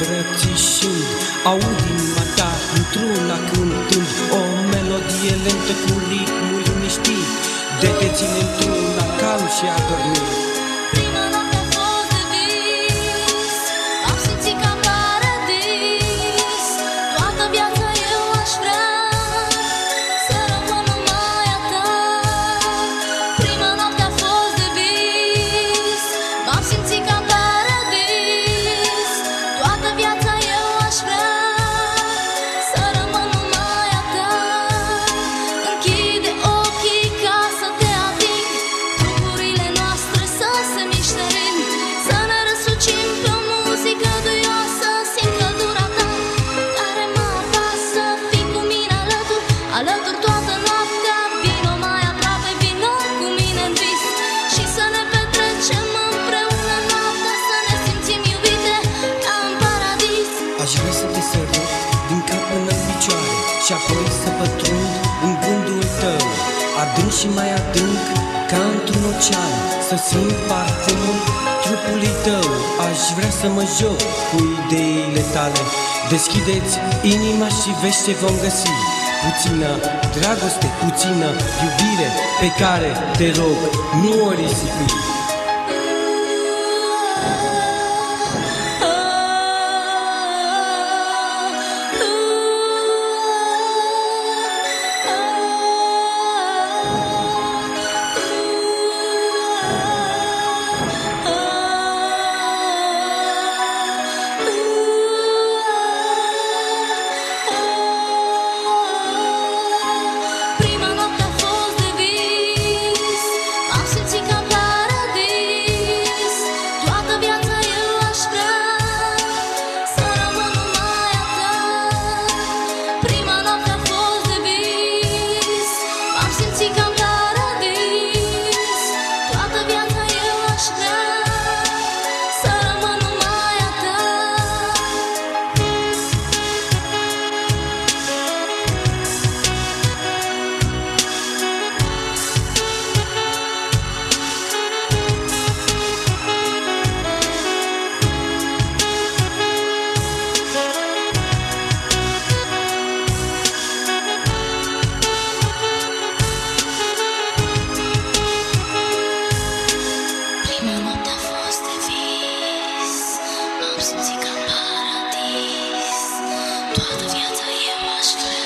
îmbrățișând Aud inima ta într-una cântând O melodie lentă cu ritmul liniștit De te ține într-una calm și adormit. Și apoi să pătrund în gândul tău Adânc și mai adânc ca într-un ocean. Să simt parfumul trupului tău Aș vrea să mă joc cu ideile tale. Deschideți inima și vezi ce vom găsi. Puțină dragoste, puțină iubire Pe care te rog, nu o risipi All of you that you must live.